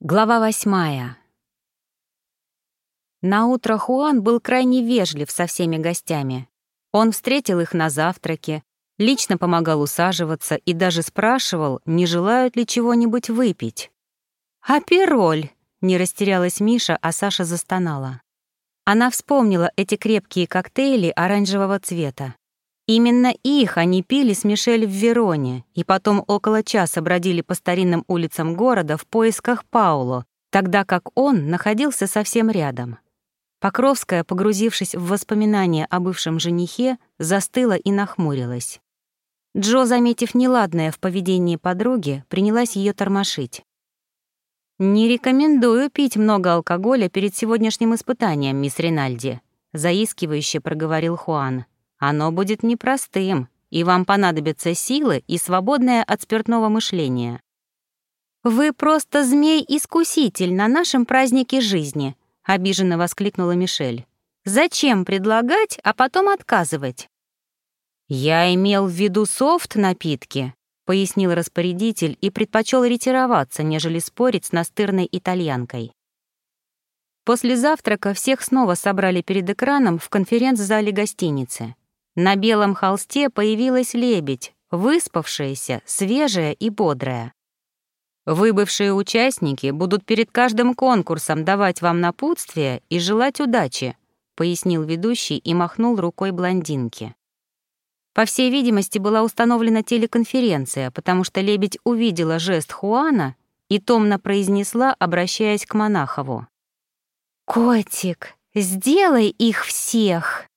Глава восьмая. Наутро Хуан был крайне вежлив со всеми гостями. Он встретил их на завтраке, лично помогал усаживаться и даже спрашивал, не желают ли чего-нибудь выпить. «А пироль?» — не растерялась Миша, а Саша застонала. Она вспомнила эти крепкие коктейли оранжевого цвета. Именно их они пили с Мишель в Вероне и потом около часа бродили по старинным улицам города в поисках Пауло, тогда как он находился совсем рядом. Покровская, погрузившись в воспоминания о бывшем женихе, застыла и нахмурилась. Джо, заметив неладное в поведении подруги, принялась ее тормошить. «Не рекомендую пить много алкоголя перед сегодняшним испытанием, мисс Ринальди», заискивающе проговорил Хуан. Оно будет непростым, и вам понадобятся силы и свободное от спиртного мышления. «Вы просто змей-искуситель на нашем празднике жизни», — обиженно воскликнула Мишель. «Зачем предлагать, а потом отказывать?» «Я имел в виду софт-напитки», — пояснил распорядитель и предпочел ретироваться, нежели спорить с настырной итальянкой. После завтрака всех снова собрали перед экраном в конференц-зале гостиницы. На белом холсте появилась лебедь, выспавшаяся, свежая и бодрая. Выбывшие участники будут перед каждым конкурсом давать вам напутствие и желать удачи, пояснил ведущий и махнул рукой блондинке. По всей видимости, была установлена телеконференция, потому что лебедь увидела жест Хуана и томно произнесла, обращаясь к Монахову. «Котик, сделай их всех!»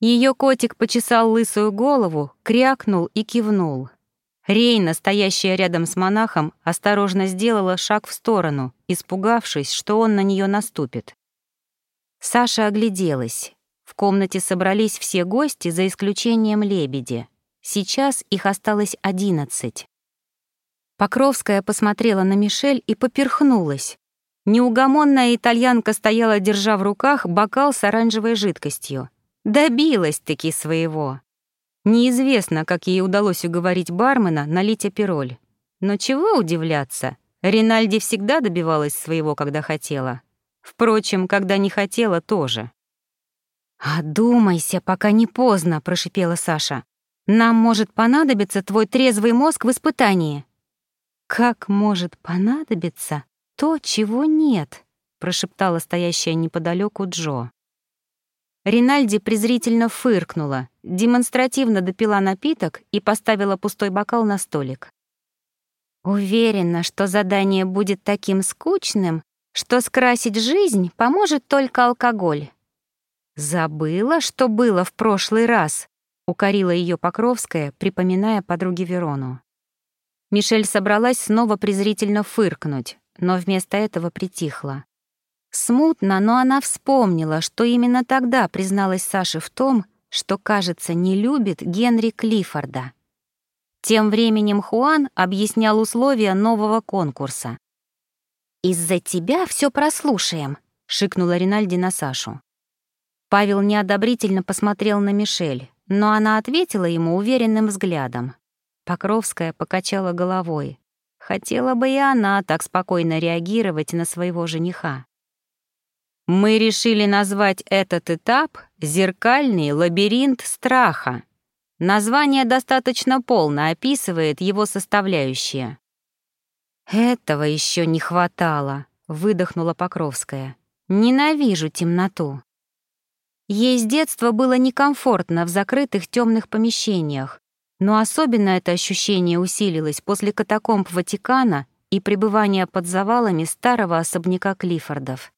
Ее котик почесал лысую голову, крякнул и кивнул. Рейна, стоящая рядом с монахом, осторожно сделала шаг в сторону, испугавшись, что он на нее наступит. Саша огляделась. В комнате собрались все гости, за исключением лебеди. Сейчас их осталось одиннадцать. Покровская посмотрела на Мишель и поперхнулась. Неугомонная итальянка стояла, держа в руках бокал с оранжевой жидкостью. Добилась-таки своего. Неизвестно, как ей удалось уговорить бармена налить апероль. Но чего удивляться, Ринальди всегда добивалась своего, когда хотела. Впрочем, когда не хотела, тоже. «Одумайся, пока не поздно», — прошипела Саша. «Нам может понадобиться твой трезвый мозг в испытании». «Как может понадобиться то, чего нет?» — прошептала стоящая неподалеку Джо. Ринальди презрительно фыркнула, демонстративно допила напиток и поставила пустой бокал на столик. Уверена, что задание будет таким скучным, что скрасить жизнь поможет только алкоголь. Забыла, что было в прошлый раз, укорила ее Покровская, припоминая подруге Верону. Мишель собралась снова презрительно фыркнуть, но вместо этого притихла. Смутно, но она вспомнила, что именно тогда призналась Саше в том, что, кажется, не любит Генри Клиффорда. Тем временем Хуан объяснял условия нового конкурса. «Из-за тебя все прослушаем», — шикнула Ринальди на Сашу. Павел неодобрительно посмотрел на Мишель, но она ответила ему уверенным взглядом. Покровская покачала головой. Хотела бы и она так спокойно реагировать на своего жениха. Мы решили назвать этот этап «Зеркальный лабиринт страха». Название достаточно полно описывает его составляющие. «Этого еще не хватало», — выдохнула Покровская. «Ненавижу темноту». Ей с детства было некомфортно в закрытых темных помещениях, но особенно это ощущение усилилось после катакомб Ватикана и пребывания под завалами старого особняка Клиффордов.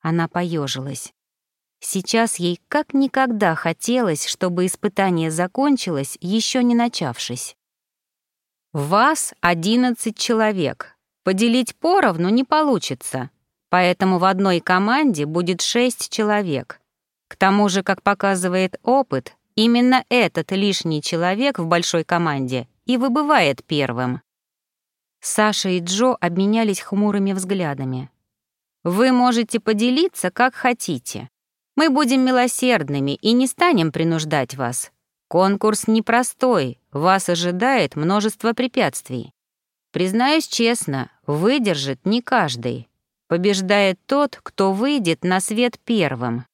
Она поежилась. Сейчас ей как никогда хотелось, чтобы испытание закончилось, еще не начавшись. «Вас одиннадцать человек. Поделить поровну не получится, поэтому в одной команде будет шесть человек. К тому же, как показывает опыт, именно этот лишний человек в большой команде и выбывает первым». Саша и Джо обменялись хмурыми взглядами. Вы можете поделиться, как хотите. Мы будем милосердными и не станем принуждать вас. Конкурс непростой, вас ожидает множество препятствий. Признаюсь честно, выдержит не каждый. Побеждает тот, кто выйдет на свет первым.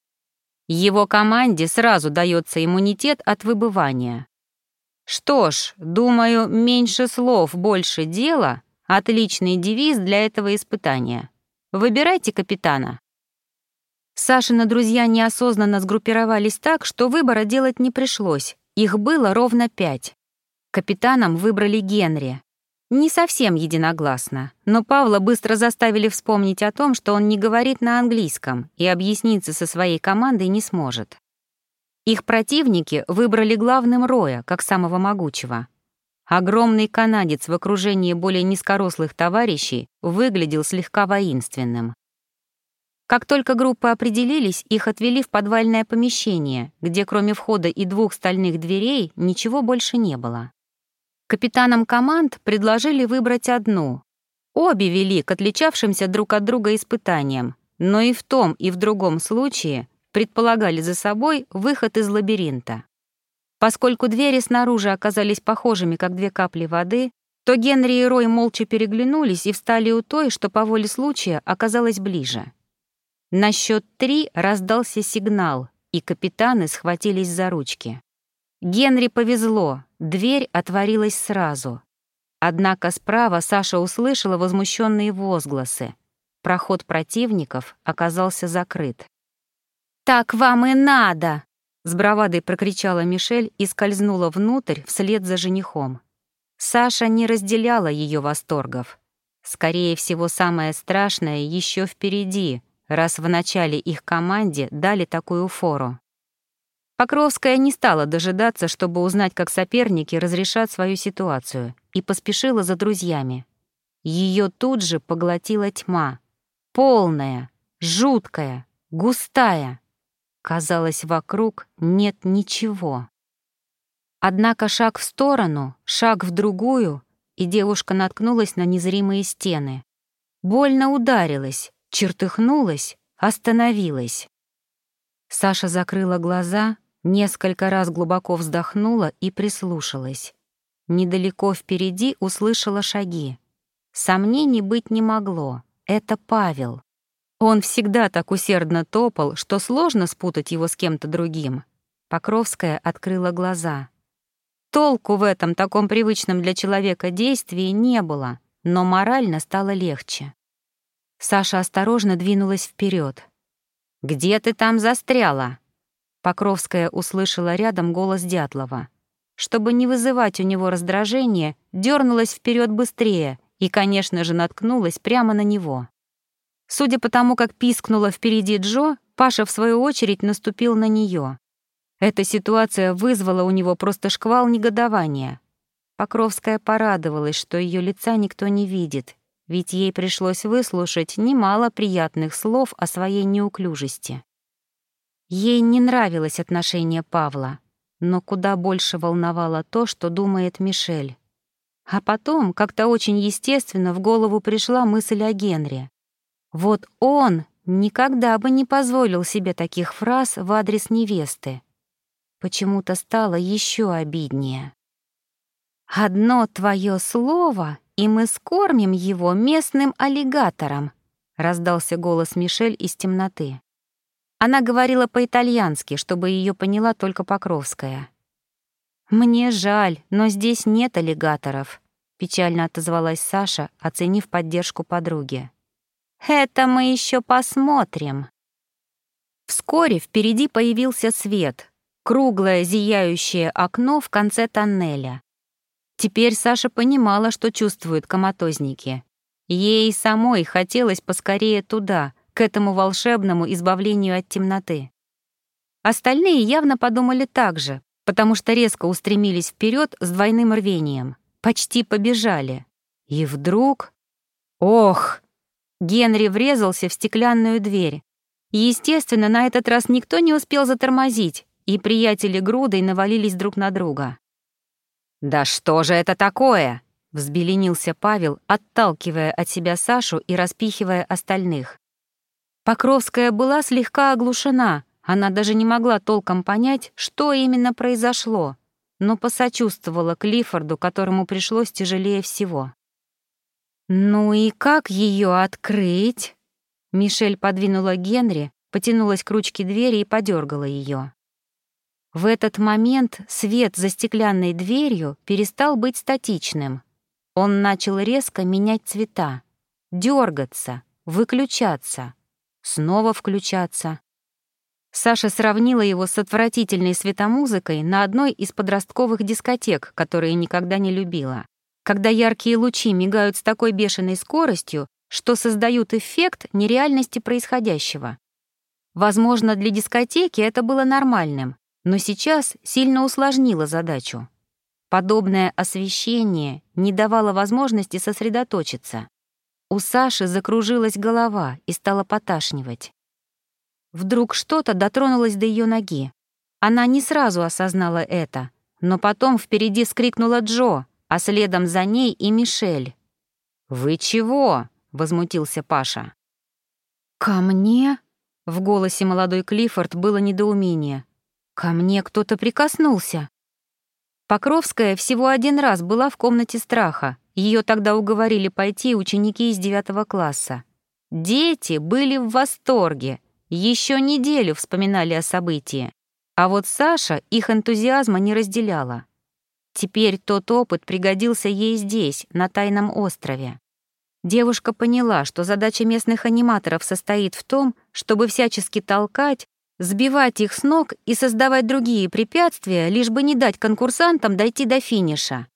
Его команде сразу дается иммунитет от выбывания. Что ж, думаю, меньше слов, больше дела — отличный девиз для этого испытания. Выбирайте капитана. Сашины друзья неосознанно сгруппировались так, что выбора делать не пришлось. Их было ровно пять. Капитаном выбрали Генри. Не совсем единогласно, но Павла быстро заставили вспомнить о том, что он не говорит на английском и объясниться со своей командой не сможет. Их противники выбрали главным Роя, как самого могучего. Огромный канадец в окружении более низкорослых товарищей выглядел слегка воинственным. Как только группы определились, их отвели в подвальное помещение, где кроме входа и двух стальных дверей ничего больше не было. Капитанам команд предложили выбрать одну. Обе вели к отличавшимся друг от друга испытаниям, но и в том, и в другом случае предполагали за собой выход из лабиринта. Поскольку двери снаружи оказались похожими, как две капли воды, то Генри и Рой молча переглянулись и встали у той, что по воле случая оказалась ближе. На счет три раздался сигнал, и капитаны схватились за ручки. Генри повезло, дверь отворилась сразу. Однако справа Саша услышала возмущенные возгласы. Проход противников оказался закрыт. «Так вам и надо!» — с бравадой прокричала Мишель и скользнула внутрь вслед за женихом. Саша не разделяла ее восторгов. Скорее всего, самое страшное еще впереди, раз в начале их команде дали такую фору. Покровская не стала дожидаться, чтобы узнать, как соперники разрешат свою ситуацию, и поспешила за друзьями. Ее тут же поглотила тьма. Полная, жуткая, густая. Казалось, вокруг нет ничего. Однако шаг в сторону, шаг в другую, и девушка наткнулась на незримые стены. Больно ударилась, чертыхнулась, остановилась. Саша закрыла глаза, несколько раз глубоко вздохнула и прислушалась. Недалеко впереди услышала шаги. Сомнений быть не могло. Это Павел. Он всегда так усердно топал, что сложно спутать его с кем-то другим. Покровская открыла глаза. Толку в этом таком привычном для человека действии не было, но морально стало легче. Саша осторожно двинулась вперед. «Где ты там застряла?» Покровская услышала рядом голос Дятлова. Чтобы не вызывать у него раздражения, дернулась вперед быстрее и, конечно же, наткнулась прямо на него. Судя по тому, как пискнула впереди Джо, Паша, в свою очередь, наступил на нее. Эта ситуация вызвала у него просто шквал негодования. Покровская порадовалась, что ее лица никто не видит, ведь ей пришлось выслушать немало приятных слов о своей неуклюжести. Ей не нравилось отношение Павла, но куда больше волновало то, что думает Мишель. А потом, как-то очень естественно, в голову пришла мысль о Генри. Вот он никогда бы не позволил себе таких фраз в адрес невесты. Почему-то стало еще обиднее. «Одно твое слово, и мы скормим его местным аллигатором», — раздался голос Мишель из темноты. Она говорила по-итальянски, чтобы ее поняла только Покровская. «Мне жаль, но здесь нет аллигаторов», — печально отозвалась Саша, оценив поддержку подруги. Это мы еще посмотрим. Вскоре впереди появился свет, круглое зияющее окно в конце тоннеля. Теперь Саша понимала, что чувствуют коматозники. Ей самой хотелось поскорее туда, к этому волшебному избавлению от темноты. Остальные явно подумали так же, потому что резко устремились вперед с двойным рвением, почти побежали. И вдруг... Ох! Генри врезался в стеклянную дверь. Естественно, на этот раз никто не успел затормозить, и приятели грудой навалились друг на друга. «Да что же это такое?» — взбеленился Павел, отталкивая от себя Сашу и распихивая остальных. Покровская была слегка оглушена, она даже не могла толком понять, что именно произошло, но посочувствовала Клиффорду, которому пришлось тяжелее всего. «Ну и как ее открыть?» Мишель подвинула Генри, потянулась к ручке двери и подергала ее. В этот момент свет за стеклянной дверью перестал быть статичным. Он начал резко менять цвета, дергаться, выключаться, снова включаться. Саша сравнила его с отвратительной светомузыкой на одной из подростковых дискотек, которые никогда не любила. Когда яркие лучи мигают с такой бешеной скоростью, что создают эффект нереальности происходящего. Возможно, для дискотеки это было нормальным, но сейчас сильно усложнило задачу. Подобное освещение не давало возможности сосредоточиться. У Саши закружилась голова и стала поташнивать. Вдруг что-то дотронулось до ее ноги. Она не сразу осознала это, но потом впереди скрикнула Джо, а следом за ней и Мишель. «Вы чего?» — возмутился Паша. «Ко мне?» — в голосе молодой Клиффорд было недоумение. «Ко мне кто-то прикоснулся». Покровская всего один раз была в комнате страха. Ее тогда уговорили пойти ученики из девятого класса. Дети были в восторге еще неделю вспоминали о событии, а вот Саша их энтузиазма не разделяла. Теперь тот опыт пригодился ей здесь, на тайном острове. Девушка поняла, что задача местных аниматоров состоит в том, чтобы всячески толкать, сбивать их с ног и создавать другие препятствия, лишь бы не дать конкурсантам дойти до финиша.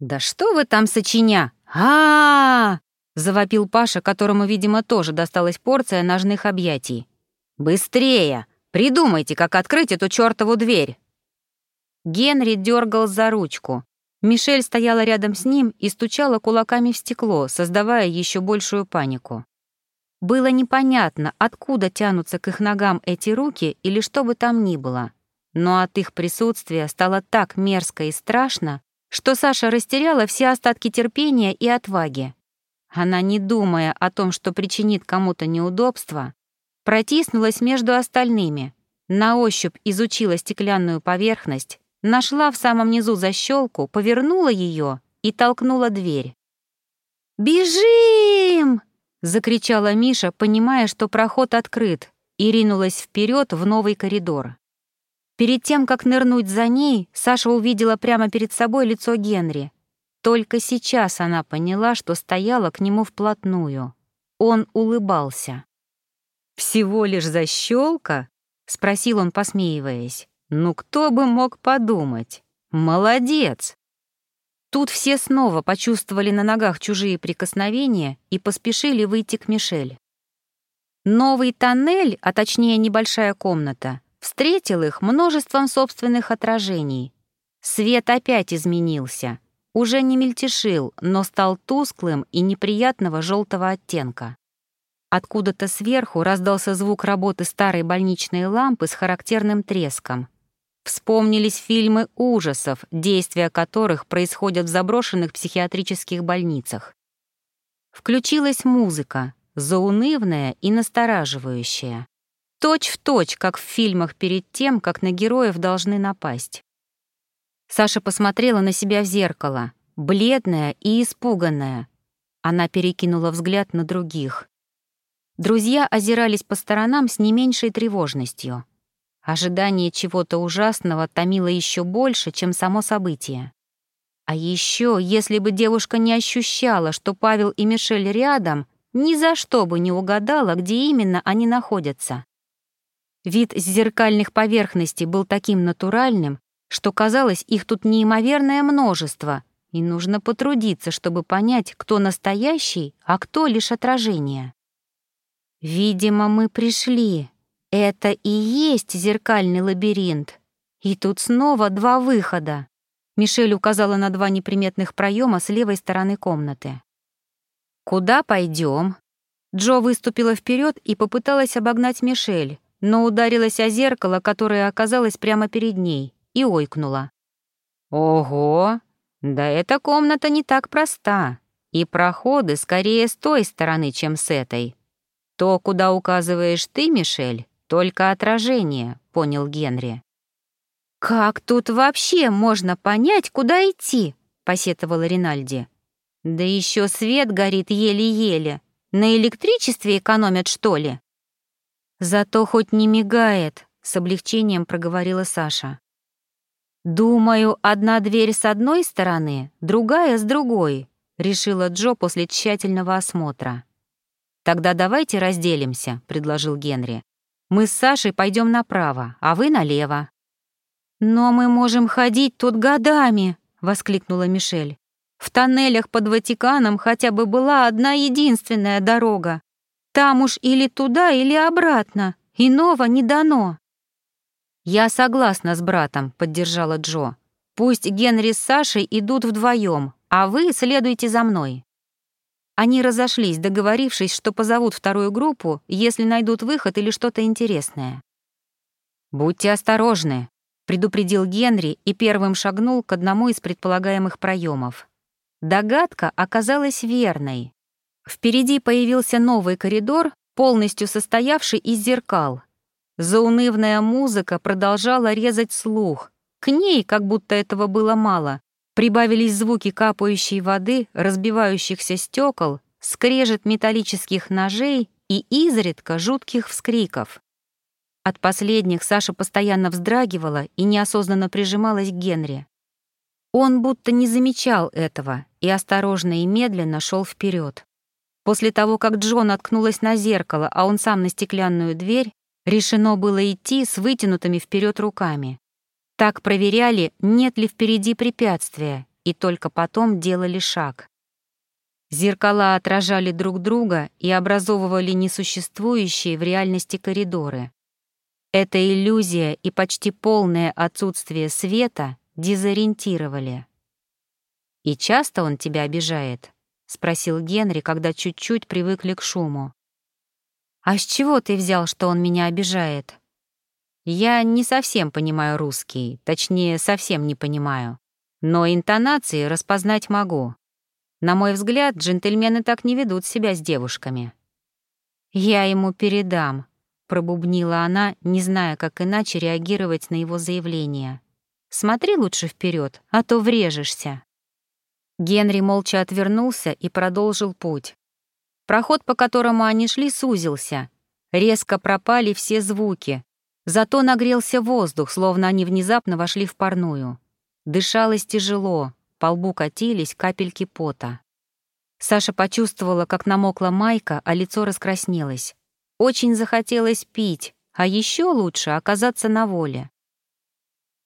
«Да что вы там сочиня? а, -а, -а, Завопил Паша, которому, видимо, тоже досталась порция ножных объятий. «Быстрее! Придумайте, как открыть эту чёртову дверь!» Генри дергал за ручку. Мишель стояла рядом с ним и стучала кулаками в стекло, создавая еще большую панику. Было непонятно, откуда тянутся к их ногам эти руки или что бы там ни было. Но от их присутствия стало так мерзко и страшно, что Саша растеряла все остатки терпения и отваги. Она, не думая о том, что причинит кому-то неудобство, протиснулась между остальными, на ощупь изучила стеклянную поверхность, нашла в самом низу защелку, повернула ее и толкнула дверь. «Бежим!» — закричала Миша, понимая, что проход открыт, и ринулась вперед в новый коридор. Перед тем, как нырнуть за ней, Саша увидела прямо перед собой лицо Генри. Только сейчас она поняла, что стояла к нему вплотную. Он улыбался. «Всего лишь защелка?» — спросил он, посмеиваясь. «Ну кто бы мог подумать? Молодец!» Тут все снова почувствовали на ногах чужие прикосновения и поспешили выйти к Мишель. Новый тоннель, а точнее небольшая комната, встретил их множеством собственных отражений. Свет опять изменился — уже не мельтешил, но стал тусклым и неприятного желтого оттенка. Откуда-то сверху раздался звук работы старой больничной лампы с характерным треском. Вспомнились фильмы ужасов, действия которых происходят в заброшенных психиатрических больницах. Включилась музыка, заунывная и настораживающая. Точь в точь, как в фильмах перед тем, как на героев должны напасть. Саша посмотрела на себя в зеркало, бледная и испуганная. Она перекинула взгляд на других. Друзья озирались по сторонам с не меньшей тревожностью. Ожидание чего-то ужасного томило еще больше, чем само событие. А еще, если бы девушка не ощущала, что Павел и Мишель рядом, ни за что бы не угадала, где именно они находятся. Вид с зеркальных поверхностей был таким натуральным, что казалось, их тут неимоверное множество, и нужно потрудиться, чтобы понять, кто настоящий, а кто лишь отражение. Видимо, мы пришли. Это и есть зеркальный лабиринт. И тут снова два выхода. Мишель указала на два неприметных проема с левой стороны комнаты. «Куда пойдем? Джо выступила вперед и попыталась обогнать Мишель, но ударилась о зеркало, которое оказалось прямо перед ней и ойкнула. «Ого! Да эта комната не так проста, и проходы скорее с той стороны, чем с этой. То, куда указываешь ты, Мишель, только отражение», — понял Генри. «Как тут вообще можно понять, куда идти?» — посетовала Ринальди. Да еще свет горит еле-еле. На электричестве экономят, что ли? Зато хоть не мигает, с облегчением проговорила Саша. Думаю, одна дверь с одной стороны, другая с другой, решила Джо после тщательного осмотра. Тогда давайте разделимся, предложил Генри. Мы с Сашей пойдем направо, а вы налево. Но мы можем ходить тут годами, воскликнула Мишель. В тоннелях под Ватиканом хотя бы была одна единственная дорога. Там уж или туда, или обратно. Иного не дано. «Я согласна с братом», — поддержала Джо. «Пусть Генри с Сашей идут вдвоем, а вы следуйте за мной». Они разошлись, договорившись, что позовут вторую группу, если найдут выход или что-то интересное. «Будьте осторожны», — предупредил Генри и первым шагнул к одному из предполагаемых проемов. Догадка оказалась верной. Впереди появился новый коридор, полностью состоявший из зеркал. Заунывная музыка продолжала резать слух. К ней, как будто этого было мало, прибавились звуки капающей воды, разбивающихся стекол, скрежет металлических ножей и изредка жутких вскриков. От последних Саша постоянно вздрагивала и неосознанно прижималась к Генри. Он будто не замечал этого и осторожно и медленно шел вперед. После того, как Джон откнулась на зеркало, а он сам на стеклянную дверь, решено было идти с вытянутыми вперед руками. Так проверяли, нет ли впереди препятствия, и только потом делали шаг. Зеркала отражали друг друга и образовывали несуществующие в реальности коридоры. Эта иллюзия и почти полное отсутствие света дезориентировали. «И часто он тебя обижает?» — спросил Генри, когда чуть-чуть привыкли к шуму. «А с чего ты взял, что он меня обижает?» «Я не совсем понимаю русский, точнее, совсем не понимаю. Но интонации распознать могу. На мой взгляд, джентльмены так не ведут себя с девушками». «Я ему передам», — пробубнила она, не зная, как иначе реагировать на его заявление. Смотри лучше вперед, а то врежешься». Генри молча отвернулся и продолжил путь. Проход, по которому они шли, сузился. Резко пропали все звуки. Зато нагрелся воздух, словно они внезапно вошли в парную. Дышалось тяжело, по лбу катились капельки пота. Саша почувствовала, как намокла майка, а лицо раскраснелось. Очень захотелось пить, а еще лучше оказаться на воле.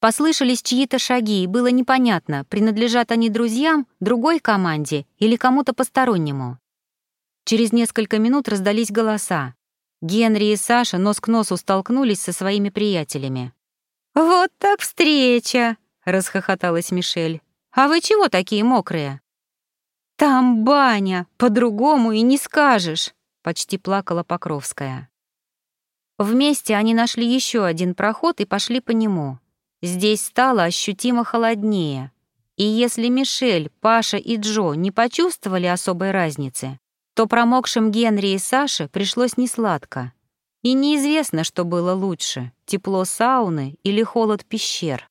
Послышались чьи-то шаги, и было непонятно, принадлежат они друзьям, другой команде или кому-то постороннему. Через несколько минут раздались голоса. Генри и Саша нос к носу столкнулись со своими приятелями. «Вот так встреча!» — расхохоталась Мишель. «А вы чего такие мокрые?» «Там баня, по-другому и не скажешь!» — почти плакала Покровская. Вместе они нашли еще один проход и пошли по нему. Здесь стало ощутимо холоднее. И если Мишель, Паша и Джо не почувствовали особой разницы, то промокшим Генри и Саше пришлось несладко. И неизвестно, что было лучше — тепло сауны или холод пещер.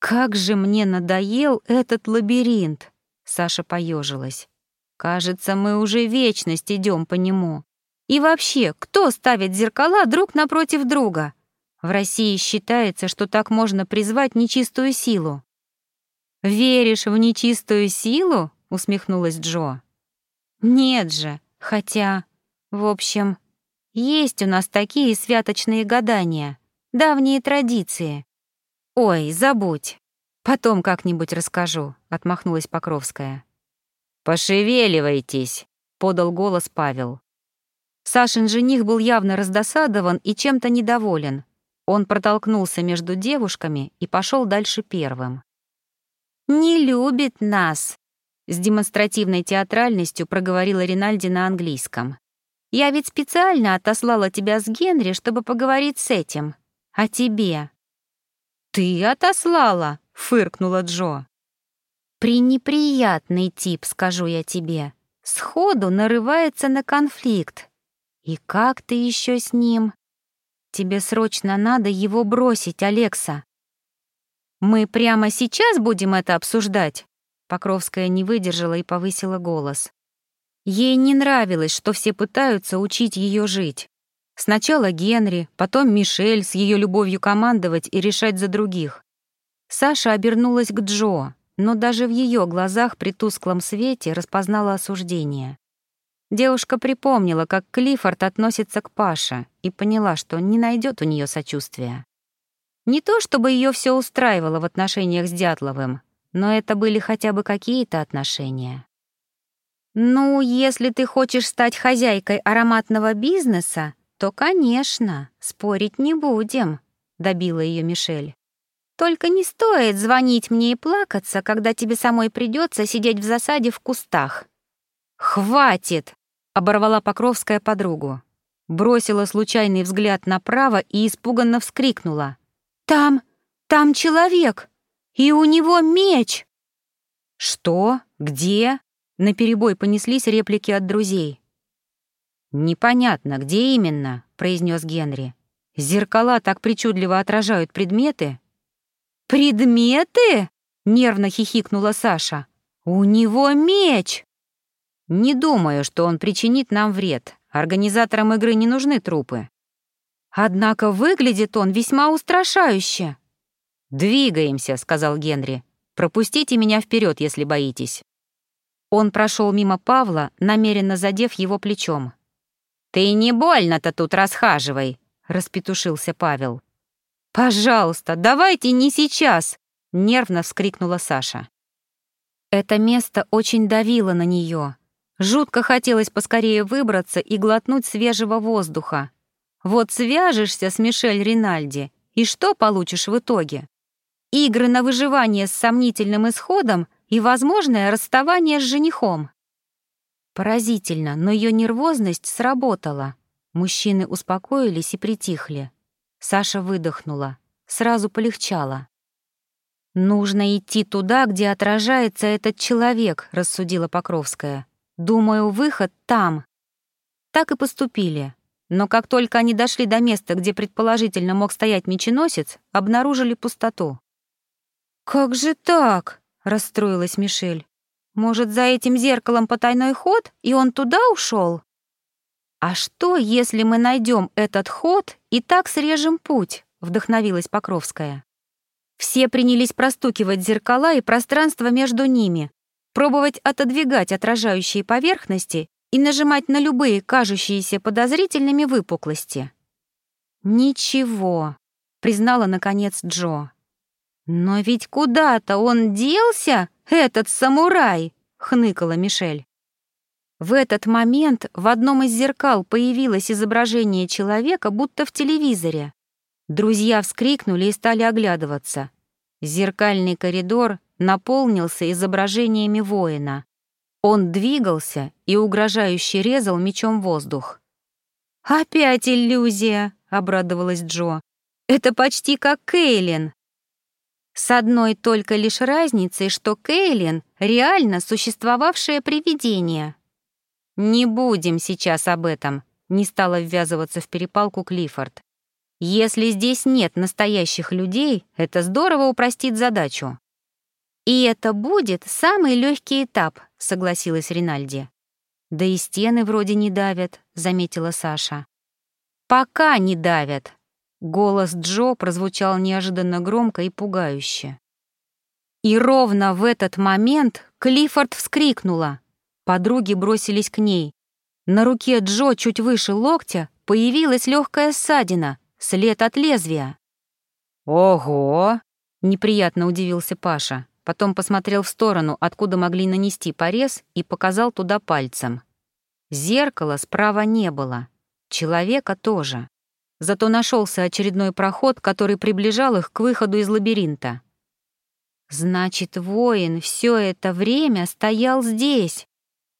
«Как же мне надоел этот лабиринт!» — Саша поежилась. «Кажется, мы уже вечность идем по нему. И вообще, кто ставит зеркала друг напротив друга? В России считается, что так можно призвать нечистую силу. «Веришь в нечистую силу?» — усмехнулась Джо. «Нет же, хотя... В общем, есть у нас такие святочные гадания, давние традиции. Ой, забудь. Потом как-нибудь расскажу», — отмахнулась Покровская. «Пошевеливайтесь», — подал голос Павел. Сашин жених был явно раздосадован и чем-то недоволен, он протолкнулся между девушками и пошел дальше первым. «Не любит нас», — с демонстративной театральностью проговорила Ринальди на английском. «Я ведь специально отослала тебя с Генри, чтобы поговорить с этим. А тебе?» «Ты отослала?» — фыркнула Джо. «Пренеприятный тип, скажу я тебе. Сходу нарывается на конфликт. И как ты еще с ним?» Тебе срочно надо его бросить, Алекса. Мы прямо сейчас будем это обсуждать? Покровская не выдержала и повысила голос. Ей не нравилось, что все пытаются учить ее жить. Сначала Генри, потом Мишель с ее любовью командовать и решать за других. Саша обернулась к Джо, но даже в ее глазах при тусклом свете распознала осуждение. Девушка припомнила, как Клиффорд относится к Паше, и поняла, что не найдет у нее сочувствия. Не то чтобы ее все устраивало в отношениях с Дятловым, но это были хотя бы какие-то отношения. «Ну, если ты хочешь стать хозяйкой ароматного бизнеса, то, конечно, спорить не будем», — добила ее Мишель. «Только не стоит звонить мне и плакаться, когда тебе самой придется сидеть в засаде в кустах». «Хватит!» — оборвала Покровская подругу. Бросила случайный взгляд направо и испуганно вскрикнула. «Там, там человек! И у него меч!» «Что? Где?» На перебой понеслись реплики от друзей. «Непонятно, где именно», — произнес Генри. «Зеркала так причудливо отражают предметы». «Предметы?» — нервно хихикнула Саша. «У него меч!» «Не думаю, что он причинит нам вред. Организаторам игры не нужны трупы». «Однако выглядит он весьма устрашающе». «Двигаемся», — сказал Генри. «Пропустите меня вперед, если боитесь». Он прошел мимо Павла, намеренно задев его плечом. «Ты не больно-то тут расхаживай», — распетушился Павел. «Пожалуйста, давайте не сейчас!» — нервно вскрикнула Саша. Это место очень давило на нее. Жутко хотелось поскорее выбраться и глотнуть свежего воздуха. Вот свяжешься с Мишель Ринальди, и что получишь в итоге? Игры на выживание с сомнительным исходом и возможное расставание с женихом. Поразительно, но ее нервозность сработала. Мужчины успокоились и притихли. Саша выдохнула. Сразу полегчало. «Нужно идти туда, где отражается этот человек», — рассудила Покровская. «Думаю, выход там». Так и поступили. Но как только они дошли до места, где предположительно мог стоять меченосец, обнаружили пустоту. «Как же так?» — расстроилась Мишель. «Может, за этим зеркалом потайной ход, и он туда ушел? «А что, если мы найдем этот ход и так срежем путь?» — вдохновилась Покровская. Все принялись простукивать зеркала и пространство между ними, пробовать отодвигать отражающие поверхности и нажимать на любые кажущиеся подозрительными выпуклости. «Ничего», — признала наконец Джо. «Но ведь куда-то он делся, этот самурай!» — хныкала Мишель. В этот момент в одном из зеркал появилось изображение человека, будто в телевизоре. Друзья вскрикнули и стали оглядываться. Зеркальный коридор наполнился изображениями воина. Он двигался и угрожающе резал мечом воздух. «Опять иллюзия!» — обрадовалась Джо. «Это почти как Кейлин!» С одной только лишь разницей, что Кейлин — реально существовавшее привидение. «Не будем сейчас об этом», — не стала ввязываться в перепалку Клиффорд. «Если здесь нет настоящих людей, это здорово упростит задачу». «И это будет самый легкий этап», — согласилась Ринальди. «Да и стены вроде не давят», — заметила Саша. «Пока не давят», Голос Джо прозвучал неожиданно громко и пугающе. И ровно в этот момент Клиффорд вскрикнула. Подруги бросились к ней. На руке Джо чуть выше локтя появилась легкая ссадина, след от лезвия. «Ого!» — неприятно удивился Паша. Потом посмотрел в сторону, откуда могли нанести порез, и показал туда пальцем. Зеркала справа не было. Человека тоже. Зато нашелся очередной проход, который приближал их к выходу из лабиринта. Значит, воин все это время стоял здесь.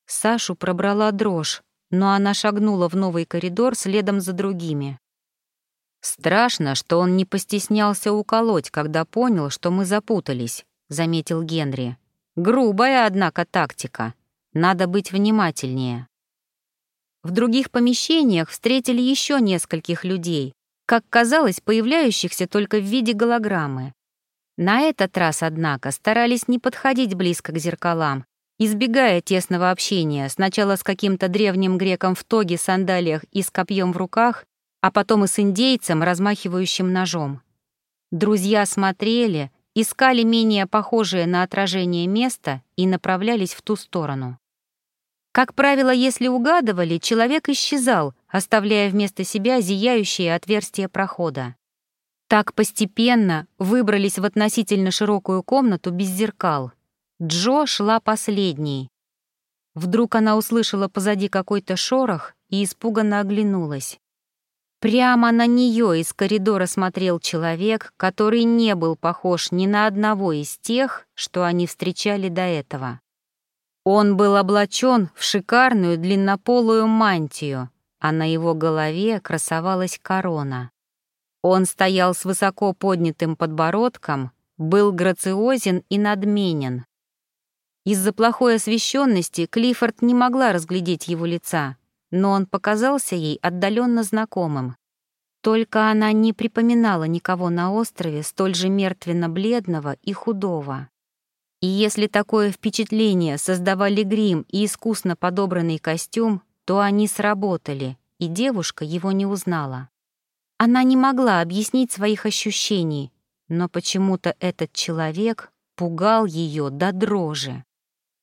Сашу пробрала дрожь, но она шагнула в новый коридор следом за другими. «Страшно, что он не постеснялся уколоть, когда понял, что мы запутались», — заметил Генри. «Грубая, однако, тактика. Надо быть внимательнее». В других помещениях встретили еще нескольких людей, как казалось, появляющихся только в виде голограммы. На этот раз, однако, старались не подходить близко к зеркалам, избегая тесного общения сначала с каким-то древним греком в тоге, сандалиях и с копьем в руках, а потом и с индейцем, размахивающим ножом. Друзья смотрели, искали менее похожее на отражение место и направлялись в ту сторону. Как правило, если угадывали, человек исчезал, оставляя вместо себя зияющее отверстие прохода. Так постепенно выбрались в относительно широкую комнату без зеркал. Джо шла последней. Вдруг она услышала позади какой-то шорох и испуганно оглянулась. Прямо на нее из коридора смотрел человек, который не был похож ни на одного из тех, что они встречали до этого. Он был облачен в шикарную длиннополую мантию, а на его голове красовалась корона. Он стоял с высоко поднятым подбородком, был грациозен и надменен. Из-за плохой освещенности Клиффорд не могла разглядеть его лица, но он показался ей отдаленно знакомым. Только она не припоминала никого на острове столь же мертвенно-бледного и худого. И если такое впечатление создавали грим и искусно подобранный костюм, то они сработали, и девушка его не узнала. Она не могла объяснить своих ощущений, но почему-то этот человек пугал ее до дрожи.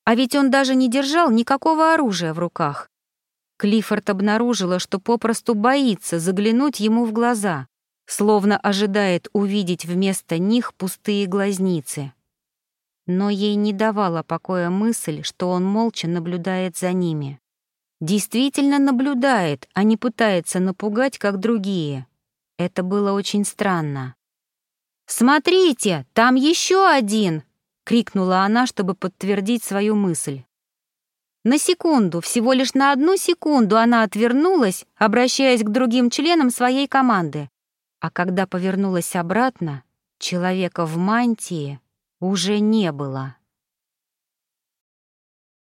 А ведь он даже не держал никакого оружия в руках. Клиффорд обнаружила, что попросту боится заглянуть ему в глаза, словно ожидает увидеть вместо них пустые глазницы. Но ей не давала покоя мысль, что он молча наблюдает за ними. Действительно наблюдает, а не пытается напугать, как другие. Это было очень странно. «Смотрите, там еще один!» — крикнула она, чтобы подтвердить свою мысль. На секунду, всего лишь на одну секунду она отвернулась, обращаясь к другим членам своей команды. А когда повернулась обратно, человека в мантии уже не было.